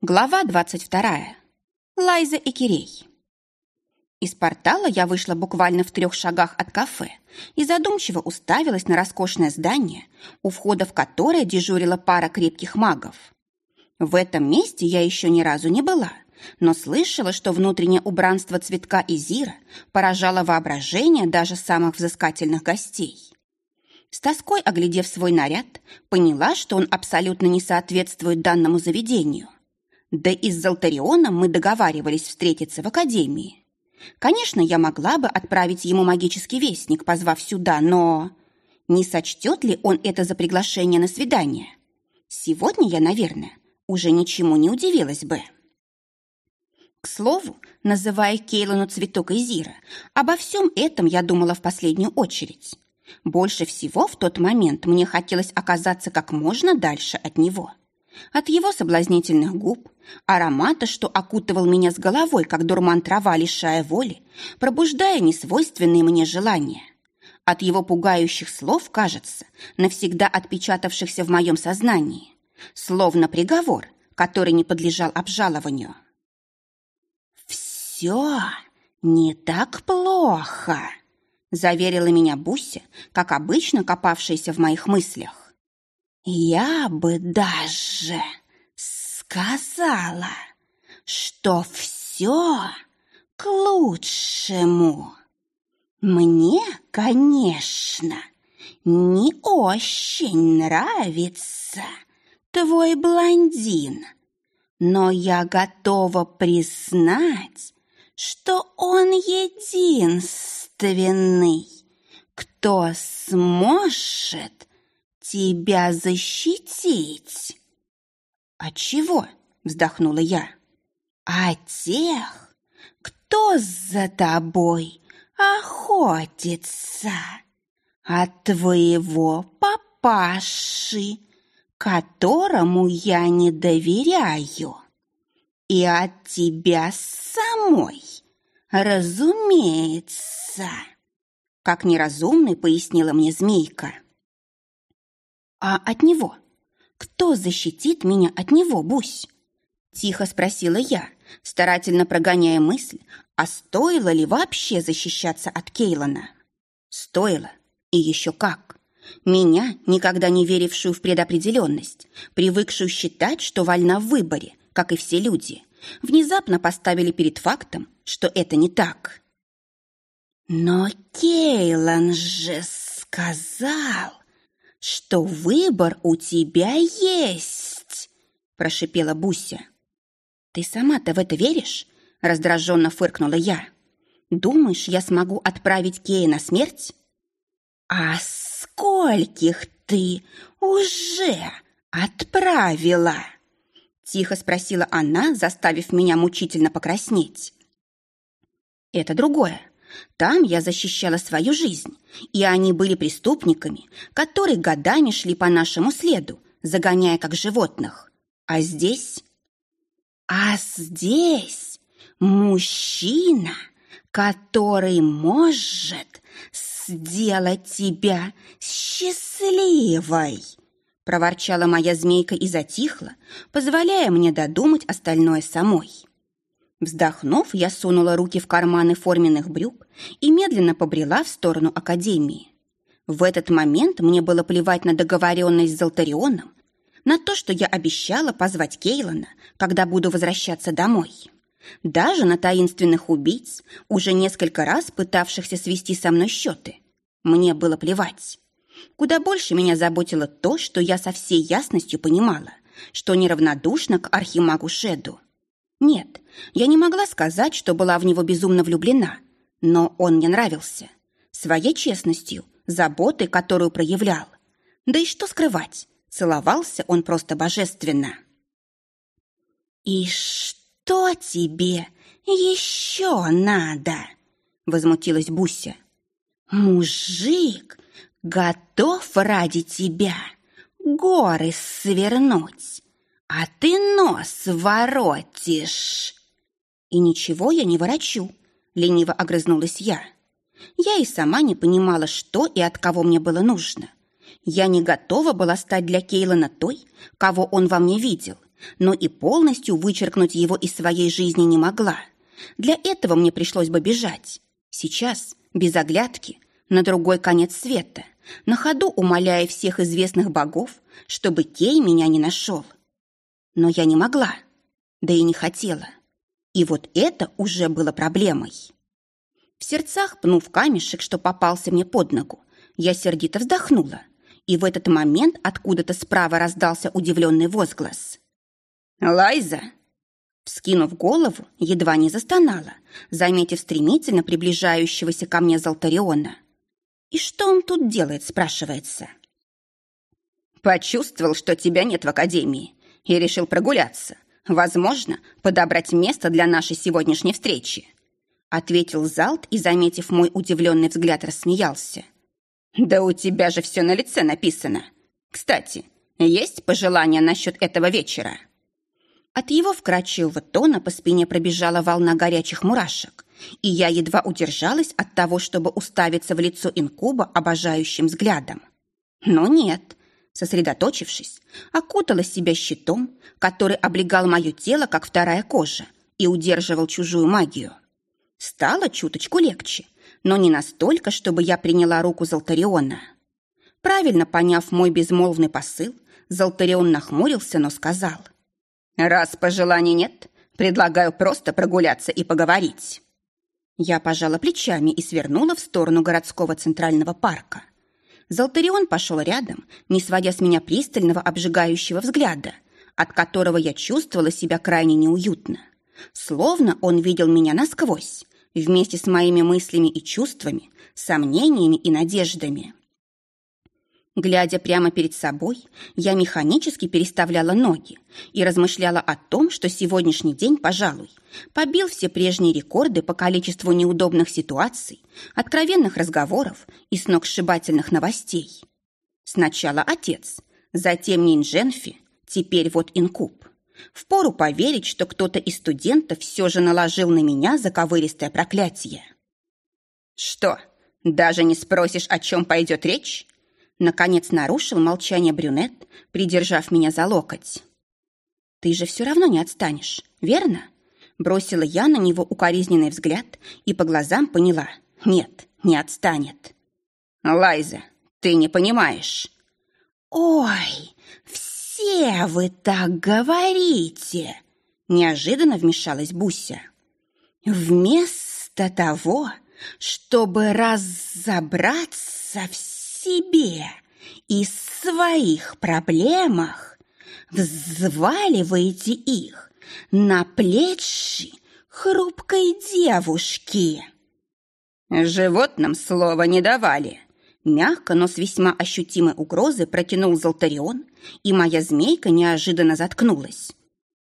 Глава 22. Лайза и Кирей. Из портала я вышла буквально в трех шагах от кафе и задумчиво уставилась на роскошное здание, у входа в которое дежурила пара крепких магов. В этом месте я еще ни разу не была, но слышала, что внутреннее убранство цветка Изира поражало воображение даже самых взыскательных гостей. С тоской оглядев свой наряд, поняла, что он абсолютно не соответствует данному заведению. Да и с Золтарионом мы договаривались встретиться в академии. Конечно, я могла бы отправить ему магический вестник, позвав сюда, но... Не сочтет ли он это за приглашение на свидание? Сегодня я, наверное, уже ничему не удивилась бы. К слову, называя Кейлану цветок Изира, обо всем этом я думала в последнюю очередь. Больше всего в тот момент мне хотелось оказаться как можно дальше от него. От его соблазнительных губ, аромата, что окутывал меня с головой, как дурман трава, лишая воли, пробуждая несвойственные мне желания. От его пугающих слов, кажется, навсегда отпечатавшихся в моем сознании, словно приговор, который не подлежал обжалованию. «Все не так плохо», — заверила меня Буся, как обычно копавшаяся в моих мыслях. Я бы даже сказала, что все к лучшему. Мне, конечно, не очень нравится твой блондин, но я готова признать, что он единственный, кто сможет тебя защитить. От чего? вздохнула я. От тех, кто за тобой охотится. От твоего папаши, которому я не доверяю. И от тебя самой, разумеется. Как неразумный пояснила мне змейка. «А от него? Кто защитит меня от него, Бусь?» Тихо спросила я, старательно прогоняя мысль, а стоило ли вообще защищаться от Кейлана? Стоило. И еще как. Меня, никогда не верившую в предопределенность, привыкшую считать, что вольна в выборе, как и все люди, внезапно поставили перед фактом, что это не так. «Но Кейлан же сказал, что выбор у тебя есть!» – прошипела Буся. «Ты сама-то в это веришь?» – раздраженно фыркнула я. «Думаешь, я смогу отправить Кея на смерть?» «А скольких ты уже отправила?» Тихо спросила она, заставив меня мучительно покраснеть. «Это другое. Там я защищала свою жизнь, и они были преступниками, которые годами шли по нашему следу, загоняя как животных. А здесь... А здесь мужчина, который может сделать тебя счастливой, проворчала моя змейка и затихла, позволяя мне додумать остальное самой. Вздохнув, я сунула руки в карманы форменных брюк и медленно побрела в сторону академии. В этот момент мне было плевать на договоренность с Золтарионом, на то, что я обещала позвать Кейлана, когда буду возвращаться домой. Даже на таинственных убийц, уже несколько раз пытавшихся свести со мной счеты. Мне было плевать. Куда больше меня заботило то, что я со всей ясностью понимала, что неравнодушна к архимагу Шеду. Нет, я не могла сказать, что была в него безумно влюблена, но он мне нравился. Своей честностью, заботой, которую проявлял. Да и что скрывать, целовался он просто божественно. «И что тебе еще надо?» Возмутилась Буся. «Мужик готов ради тебя горы свернуть, «А ты нос воротишь!» «И ничего я не ворочу», — лениво огрызнулась я. Я и сама не понимала, что и от кого мне было нужно. Я не готова была стать для Кейлана той, кого он во мне видел, но и полностью вычеркнуть его из своей жизни не могла. Для этого мне пришлось бы бежать. Сейчас, без оглядки, на другой конец света, на ходу умоляя всех известных богов, чтобы Кей меня не нашел. Но я не могла, да и не хотела. И вот это уже было проблемой. В сердцах, пнув камешек, что попался мне под ногу, я сердито вздохнула, и в этот момент откуда-то справа раздался удивленный возглас. «Лайза!» Вскинув голову, едва не застонала, заметив стремительно приближающегося ко мне Золтариона. «И что он тут делает?» – спрашивается. «Почувствовал, что тебя нет в академии, и решил прогуляться. Возможно, подобрать место для нашей сегодняшней встречи», – ответил Залт и, заметив мой удивленный взгляд, рассмеялся. «Да у тебя же все на лице написано. Кстати, есть пожелания насчет этого вечера?» От его вкрадчивого тона по спине пробежала волна горячих мурашек, и я едва удержалась от того, чтобы уставиться в лицо инкуба обожающим взглядом. Но нет, сосредоточившись, окутала себя щитом, который облегал мое тело, как вторая кожа, и удерживал чужую магию. Стало чуточку легче, но не настолько, чтобы я приняла руку Золтариона. Правильно поняв мой безмолвный посыл, Золтарион нахмурился, но сказал — «Раз пожеланий нет, предлагаю просто прогуляться и поговорить». Я пожала плечами и свернула в сторону городского центрального парка. Золтарион пошел рядом, не сводя с меня пристального обжигающего взгляда, от которого я чувствовала себя крайне неуютно. Словно он видел меня насквозь, вместе с моими мыслями и чувствами, сомнениями и надеждами. Глядя прямо перед собой, я механически переставляла ноги и размышляла о том, что сегодняшний день, пожалуй, побил все прежние рекорды по количеству неудобных ситуаций, откровенных разговоров и сногсшибательных новостей. Сначала отец, затем Ниндженфи, теперь вот инкуб. Впору поверить, что кто-то из студентов все же наложил на меня заковыристое проклятие. «Что, даже не спросишь, о чем пойдет речь?» Наконец нарушил молчание брюнет, придержав меня за локоть. «Ты же все равно не отстанешь, верно?» Бросила я на него укоризненный взгляд и по глазам поняла. «Нет, не отстанет». «Лайза, ты не понимаешь». «Ой, все вы так говорите!» Неожиданно вмешалась Буся. «Вместо того, чтобы разобраться в себе и своих проблемах, взваливаете их на плечи хрупкой девушки. Животным слова не давали. Мягко, но с весьма ощутимой угрозой протянул Золтарион, и моя змейка неожиданно заткнулась.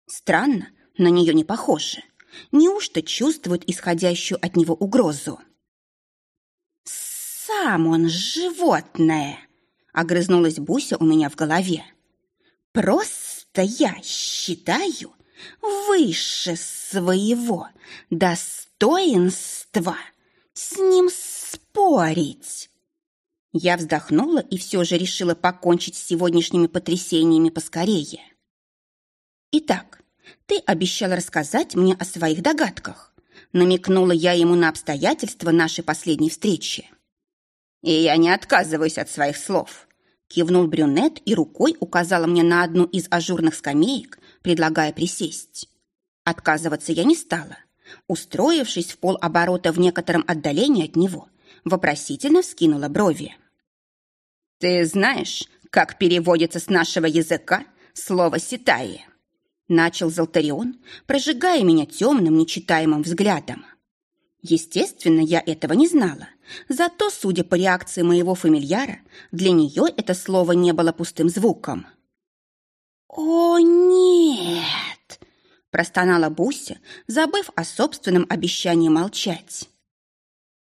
Странно, на нее не похоже. Неужто чувствует исходящую от него угрозу? «Сам он животное!» — огрызнулась Буся у меня в голове. «Просто я считаю выше своего достоинства с ним спорить». Я вздохнула и все же решила покончить с сегодняшними потрясениями поскорее. «Итак, ты обещал рассказать мне о своих догадках», намекнула я ему на обстоятельства нашей последней встречи. «И я не отказываюсь от своих слов», — кивнул брюнет и рукой указала мне на одну из ажурных скамеек, предлагая присесть. Отказываться я не стала. Устроившись в полоборота в некотором отдалении от него, вопросительно вскинула брови. «Ты знаешь, как переводится с нашего языка слово «ситаи»?» Начал Золтарион, прожигая меня темным, нечитаемым взглядом. Естественно, я этого не знала. Зато, судя по реакции моего фамильяра, для нее это слово не было пустым звуком. «О, нет!» – простонала Буся, забыв о собственном обещании молчать.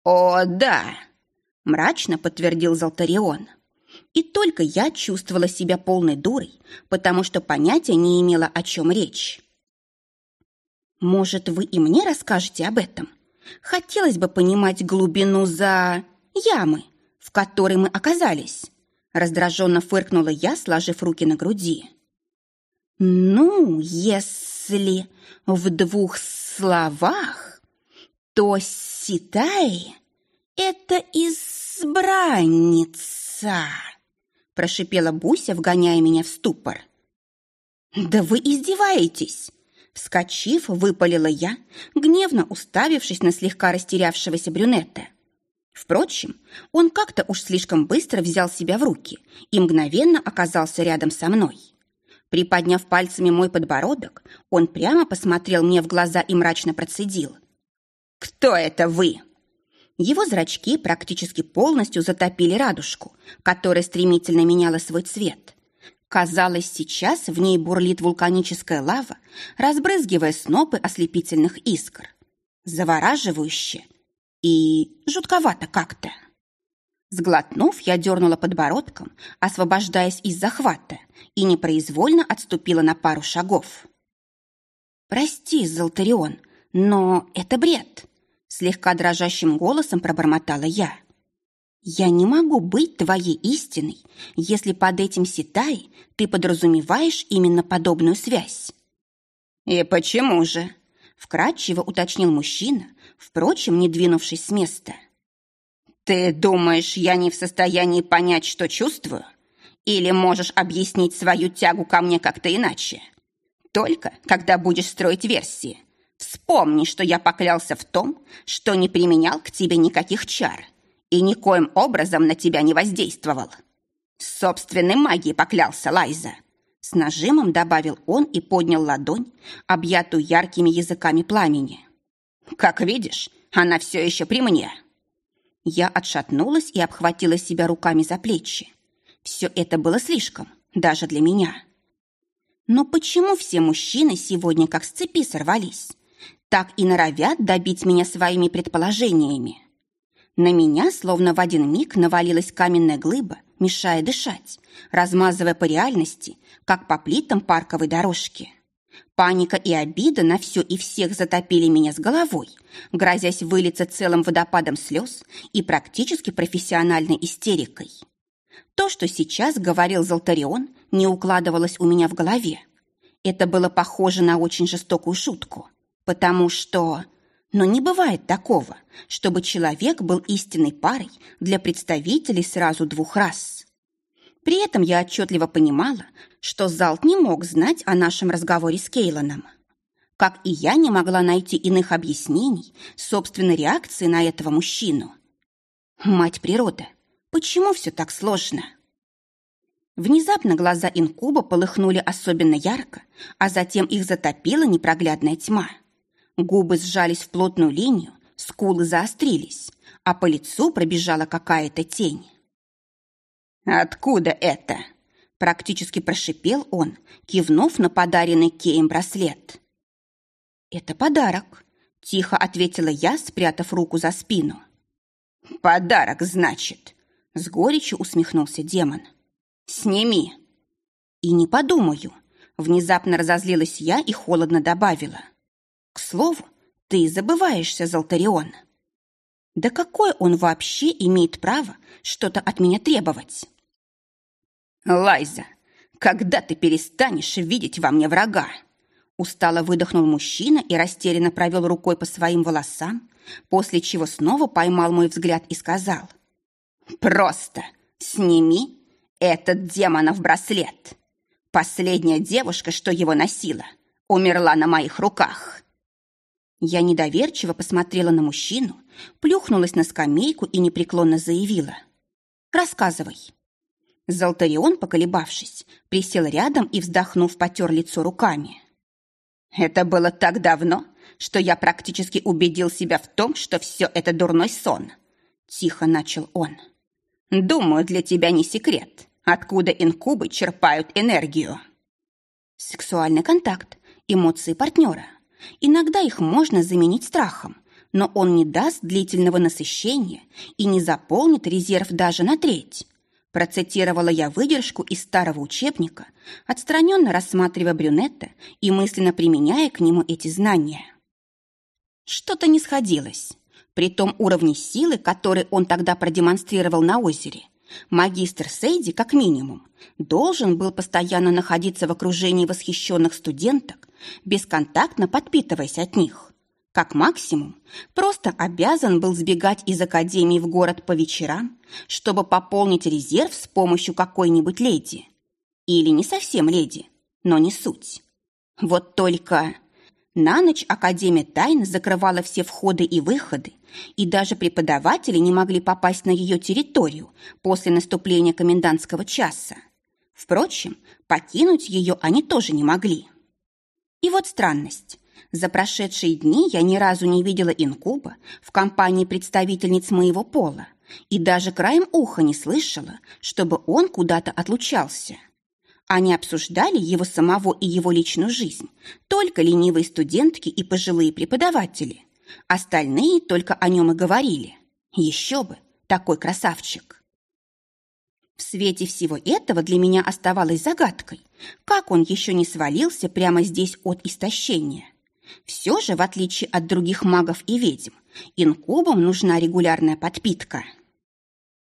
«О, да!» – мрачно подтвердил Золтарион. И только я чувствовала себя полной дурой, потому что понятия не имела, о чем речь. «Может, вы и мне расскажете об этом?» Хотелось бы понимать глубину за... ямы, в которой мы оказались. Раздраженно фыркнула я, сложив руки на груди. Ну, если в двух словах, то Ситай — это избранница, прошипела Буся, вгоняя меня в ступор. Да вы издеваетесь! Вскочив, выпалила я, гневно уставившись на слегка растерявшегося брюнета. Впрочем, он как-то уж слишком быстро взял себя в руки и мгновенно оказался рядом со мной. Приподняв пальцами мой подбородок, он прямо посмотрел мне в глаза и мрачно процедил. «Кто это вы?» Его зрачки практически полностью затопили радужку, которая стремительно меняла свой цвет. Казалось, сейчас в ней бурлит вулканическая лава, разбрызгивая снопы ослепительных искр. Завораживающе и жутковато как-то. Сглотнув, я дернула подбородком, освобождаясь из захвата, и непроизвольно отступила на пару шагов. «Прости, Золтарион, но это бред!» Слегка дрожащим голосом пробормотала я. «Я не могу быть твоей истиной, если под этим ситай ты подразумеваешь именно подобную связь». «И почему же?» — вкратчиво уточнил мужчина, впрочем, не двинувшись с места. «Ты думаешь, я не в состоянии понять, что чувствую? Или можешь объяснить свою тягу ко мне как-то иначе? Только когда будешь строить версии. Вспомни, что я поклялся в том, что не применял к тебе никаких чар» и никоим образом на тебя не воздействовал. Собственной магией поклялся Лайза. С нажимом добавил он и поднял ладонь, объятую яркими языками пламени. «Как видишь, она все еще при мне». Я отшатнулась и обхватила себя руками за плечи. Все это было слишком, даже для меня. Но почему все мужчины сегодня как с цепи сорвались? Так и норовят добить меня своими предположениями. На меня словно в один миг навалилась каменная глыба, мешая дышать, размазывая по реальности, как по плитам парковой дорожки. Паника и обида на все и всех затопили меня с головой, грозясь вылиться целым водопадом слез и практически профессиональной истерикой. То, что сейчас говорил Золтарион, не укладывалось у меня в голове. Это было похоже на очень жестокую шутку, потому что... Но не бывает такого, чтобы человек был истинной парой для представителей сразу двух рас. При этом я отчетливо понимала, что Залт не мог знать о нашем разговоре с Кейлоном. Как и я не могла найти иных объяснений собственной реакции на этого мужчину. Мать природа, почему все так сложно? Внезапно глаза инкуба полыхнули особенно ярко, а затем их затопила непроглядная тьма. Губы сжались в плотную линию, скулы заострились, а по лицу пробежала какая-то тень. «Откуда это?» Практически прошипел он, кивнув на подаренный Кеем браслет. «Это подарок», — тихо ответила я, спрятав руку за спину. «Подарок, значит», — с горечью усмехнулся демон. «Сними». «И не подумаю», — внезапно разозлилась я и холодно добавила. К слову, ты забываешься, Золтарион. Да какое он вообще имеет право что-то от меня требовать? Лайза, когда ты перестанешь видеть во мне врага? Устало выдохнул мужчина и растерянно провел рукой по своим волосам, после чего снова поймал мой взгляд и сказал. «Просто сними этот демонов браслет. Последняя девушка, что его носила, умерла на моих руках». Я недоверчиво посмотрела на мужчину, плюхнулась на скамейку и непреклонно заявила. «Рассказывай». Золтарион, поколебавшись, присел рядом и, вздохнув, потер лицо руками. «Это было так давно, что я практически убедил себя в том, что все это дурной сон», — тихо начал он. «Думаю, для тебя не секрет, откуда инкубы черпают энергию». Сексуальный контакт, эмоции партнера. Иногда их можно заменить страхом, но он не даст длительного насыщения и не заполнит резерв даже на треть. Процитировала я выдержку из старого учебника, отстраненно рассматривая брюнета и мысленно применяя к нему эти знания. Что-то не сходилось. При том уровне силы, который он тогда продемонстрировал на озере, Магистр Сейди, как минимум, должен был постоянно находиться в окружении восхищенных студенток, бесконтактно подпитываясь от них. Как максимум, просто обязан был сбегать из академии в город по вечерам, чтобы пополнить резерв с помощью какой-нибудь леди. Или не совсем леди, но не суть. Вот только на ночь Академия тайн закрывала все входы и выходы, и даже преподаватели не могли попасть на ее территорию после наступления комендантского часа. Впрочем, покинуть ее они тоже не могли. И вот странность. За прошедшие дни я ни разу не видела инкуба в компании представительниц моего пола и даже краем уха не слышала, чтобы он куда-то отлучался. Они обсуждали его самого и его личную жизнь, только ленивые студентки и пожилые преподаватели. Остальные только о нем и говорили. Еще бы, такой красавчик. В свете всего этого для меня оставалось загадкой, как он еще не свалился прямо здесь от истощения. Все же, в отличие от других магов и ведьм, инкубам нужна регулярная подпитка.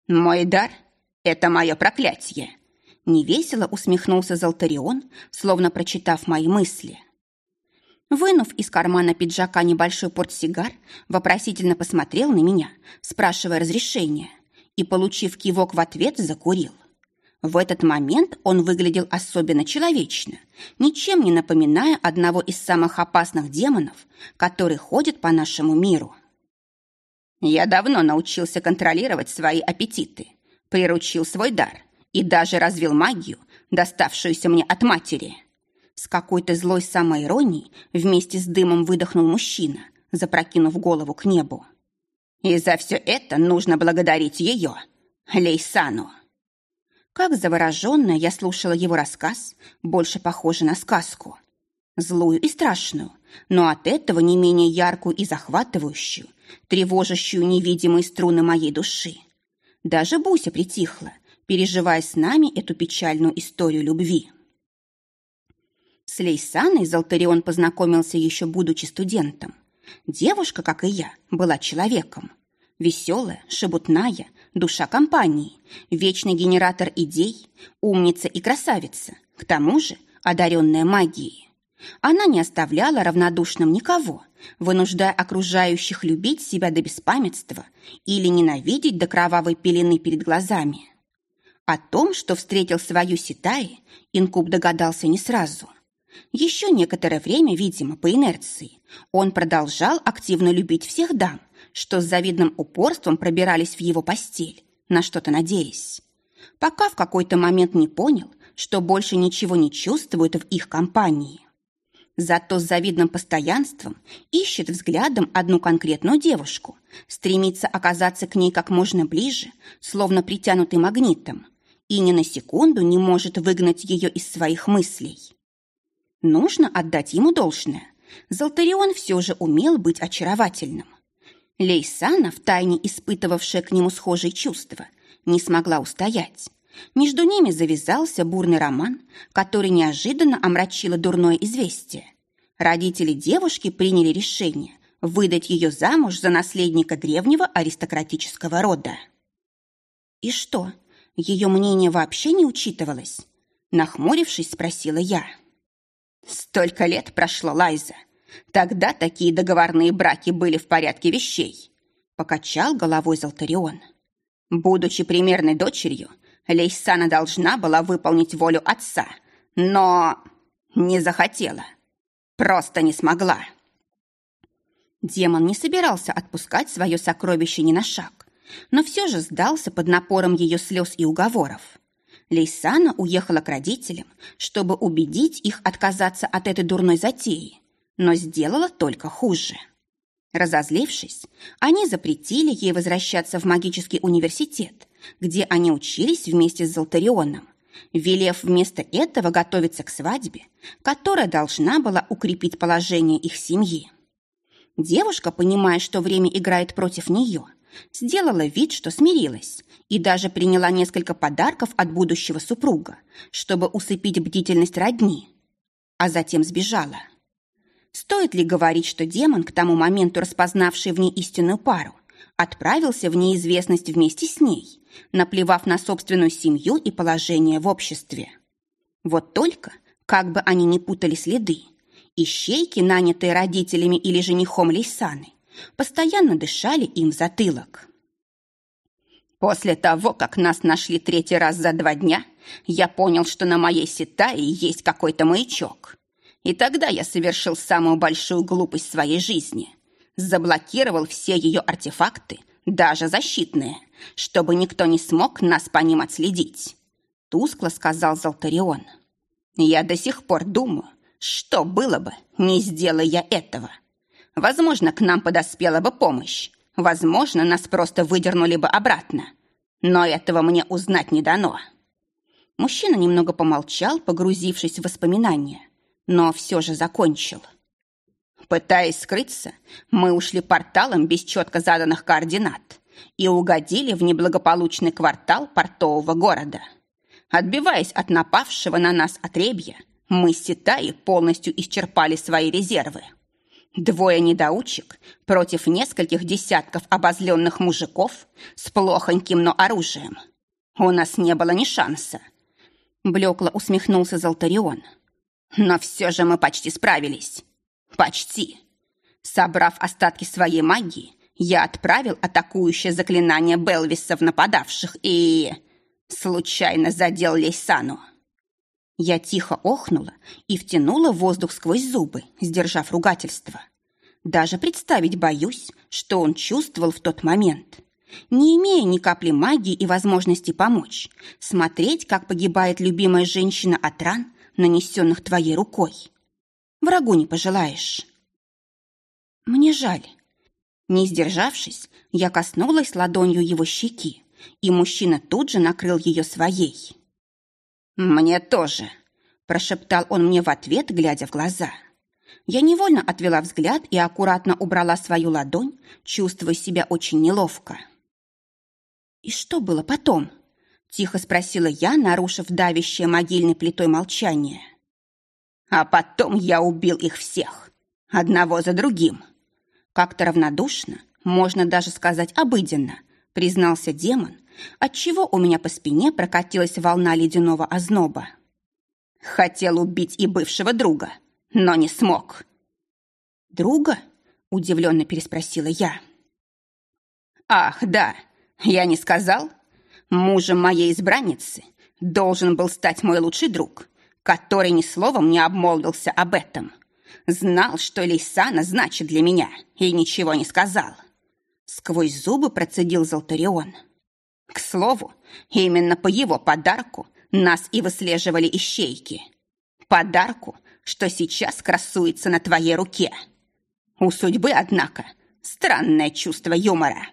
«Мой дар — это мое проклятие», Невесело усмехнулся Золтарион, словно прочитав мои мысли. Вынув из кармана пиджака небольшой портсигар, вопросительно посмотрел на меня, спрашивая разрешения, и, получив кивок в ответ, закурил. В этот момент он выглядел особенно человечно, ничем не напоминая одного из самых опасных демонов, который ходит по нашему миру. Я давно научился контролировать свои аппетиты, приручил свой дар и даже развил магию, доставшуюся мне от матери. С какой-то злой самоиронией вместе с дымом выдохнул мужчина, запрокинув голову к небу. И за все это нужно благодарить ее, Лейсану. Как завороженная я слушала его рассказ, больше похожий на сказку. Злую и страшную, но от этого не менее яркую и захватывающую, тревожащую невидимые струны моей души. Даже Буся притихла, переживая с нами эту печальную историю любви. С Лейсаной Золтарион познакомился еще будучи студентом. Девушка, как и я, была человеком. Веселая, шебутная, душа компании, вечный генератор идей, умница и красавица, к тому же одаренная магией. Она не оставляла равнодушным никого, вынуждая окружающих любить себя до беспамятства или ненавидеть до кровавой пелены перед глазами. О том, что встретил свою Ситаи, Инкуб догадался не сразу. Еще некоторое время, видимо, по инерции, он продолжал активно любить всех дам, что с завидным упорством пробирались в его постель, на что-то надеясь. Пока в какой-то момент не понял, что больше ничего не чувствует в их компании. Зато с завидным постоянством ищет взглядом одну конкретную девушку, стремится оказаться к ней как можно ближе, словно притянутый магнитом, и ни на секунду не может выгнать ее из своих мыслей. Нужно отдать ему должное. Золтарион все же умел быть очаровательным. Лейсана, втайне испытывавшая к нему схожие чувства, не смогла устоять. Между ними завязался бурный роман, который неожиданно омрачило дурное известие. Родители девушки приняли решение выдать ее замуж за наследника древнего аристократического рода. «И что, ее мнение вообще не учитывалось? Нахмурившись, спросила я. Столько лет прошло, Лайза. Тогда такие договорные браки были в порядке вещей. Покачал головой Золтарион. Будучи примерной дочерью, Лейсана должна была выполнить волю отца, но не захотела. Просто не смогла. Демон не собирался отпускать свое сокровище ни на шаг но все же сдался под напором ее слез и уговоров. Лейсана уехала к родителям, чтобы убедить их отказаться от этой дурной затеи, но сделала только хуже. Разозлившись, они запретили ей возвращаться в магический университет, где они учились вместе с Золтарионом, велев вместо этого готовиться к свадьбе, которая должна была укрепить положение их семьи. Девушка, понимая, что время играет против нее, Сделала вид, что смирилась, и даже приняла несколько подарков от будущего супруга, чтобы усыпить бдительность родни, а затем сбежала. Стоит ли говорить, что демон, к тому моменту распознавший в ней истинную пару, отправился в неизвестность вместе с ней, наплевав на собственную семью и положение в обществе. Вот только, как бы они ни путали следы, ищейки, нанятые родителями или женихом Лейсаны, постоянно дышали им в затылок. После того, как нас нашли третий раз за два дня, я понял, что на моей ситае есть какой-то маячок. И тогда я совершил самую большую глупость своей жизни. Заблокировал все ее артефакты, даже защитные, чтобы никто не смог нас по ним отследить. Тускло сказал Золтарион. Я до сих пор думаю, что было бы, не сделая я этого. Возможно, к нам подоспела бы помощь. Возможно, нас просто выдернули бы обратно. Но этого мне узнать не дано. Мужчина немного помолчал, погрузившись в воспоминания, но все же закончил. Пытаясь скрыться, мы ушли порталом без четко заданных координат и угодили в неблагополучный квартал портового города. Отбиваясь от напавшего на нас отребья, мы с Ситаи полностью исчерпали свои резервы. Двое недоучек против нескольких десятков обозленных мужиков с плохоньким, но оружием. У нас не было ни шанса. Блекло усмехнулся Золтарион. Но все же мы почти справились. Почти. Собрав остатки своей магии, я отправил атакующее заклинание Белвиса в нападавших и... Случайно задел Лейсану. Я тихо охнула и втянула воздух сквозь зубы, сдержав ругательство. Даже представить боюсь, что он чувствовал в тот момент. Не имея ни капли магии и возможности помочь, смотреть, как погибает любимая женщина от ран, нанесенных твоей рукой. Врагу не пожелаешь. Мне жаль. Не сдержавшись, я коснулась ладонью его щеки, и мужчина тут же накрыл ее своей. «Мне тоже», – прошептал он мне в ответ, глядя в глаза. Я невольно отвела взгляд и аккуратно убрала свою ладонь, чувствуя себя очень неловко. «И что было потом?» – тихо спросила я, нарушив давящее могильной плитой молчание. «А потом я убил их всех, одного за другим». Как-то равнодушно, можно даже сказать обыденно, признался демон, отчего у меня по спине прокатилась волна ледяного озноба. Хотел убить и бывшего друга, но не смог. «Друга?» – удивленно переспросила я. «Ах, да, я не сказал? Мужем моей избранницы должен был стать мой лучший друг, который ни словом не обмолвился об этом. Знал, что Лейсана значит для меня, и ничего не сказал». Сквозь зубы процедил Золтарион. К слову, именно по его подарку нас и выслеживали ищейки. Подарку, что сейчас красуется на твоей руке. У судьбы, однако, странное чувство юмора.